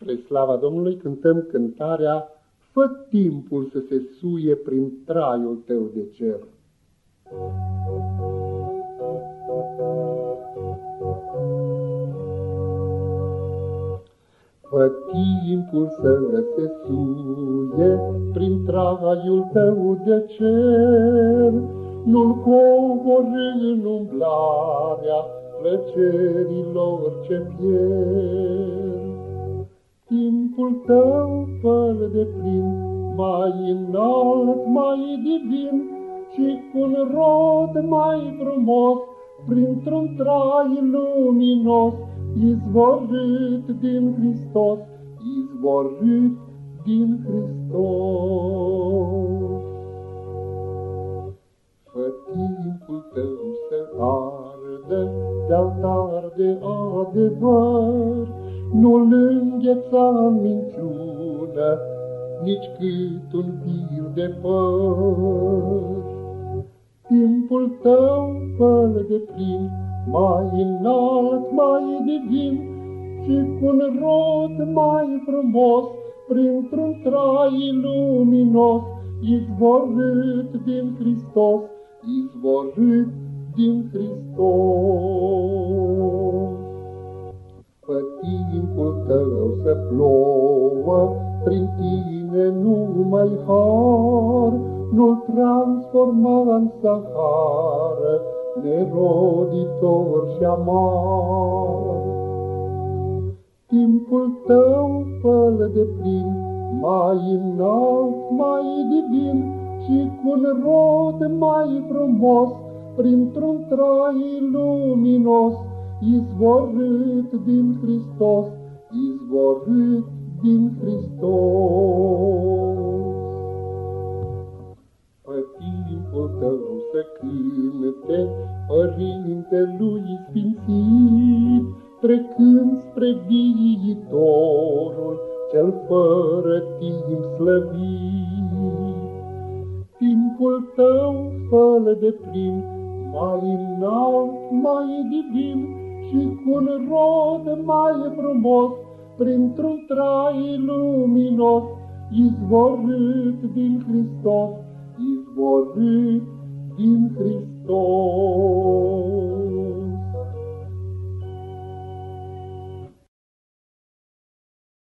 Spre slava Domnului cântăm cântarea Fă timpul să se suie prin traiul tău de cer. Fă timpul să se suie prin traiul tău de cer, Nu-l coborâ în umblarea plăcerilor ce pierd. Timpul tău fără de plin, mai înalt, mai divin, și cu un rod mai frumos, printr-un trai luminos, izvorât din Hristos, izvorât din Hristos. Fă timpul tău să ardă de altar de adevăr, nu-l îngheța în minciună, nici cât un fir de păr. Timpul tău fără de plin, mai înalt, mai divin, și cu un rod mai frumos, printr-un trai luminos, izvorât din Hristos, izvorât din Hristos. Fă timpul tău să plouă, prin tine numai har, nu-l transforma în sahară, neroditor și amar. Timpul tău fără de plin, mai înalt, mai divin și cu un rod mai frumos, printr-un trai luminos, izvorât din Hristos, izvorât din Hristos. Pe timpul tău să cânte, Părinte lui Sfințit, trecând spre viitorul cel fără timp slăvit. Timpul tău fără de plin, mai înalt, mai divin și cu un rod mai frumos, printr-un trai luminos, izvorât din Hristos, izvorât din Hristos.